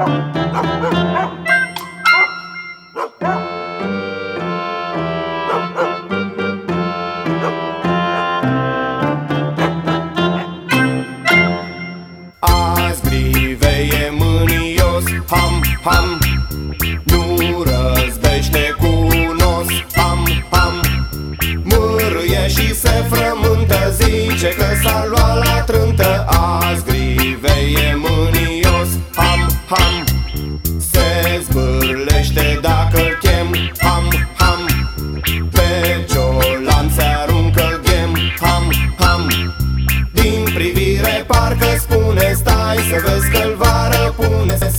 Azi griveie mânios, ham, ham. Nu răzbește cu nos, ham, ham. Mârâie și se frământă parcă spune Stai să vezi că-l va răpune Se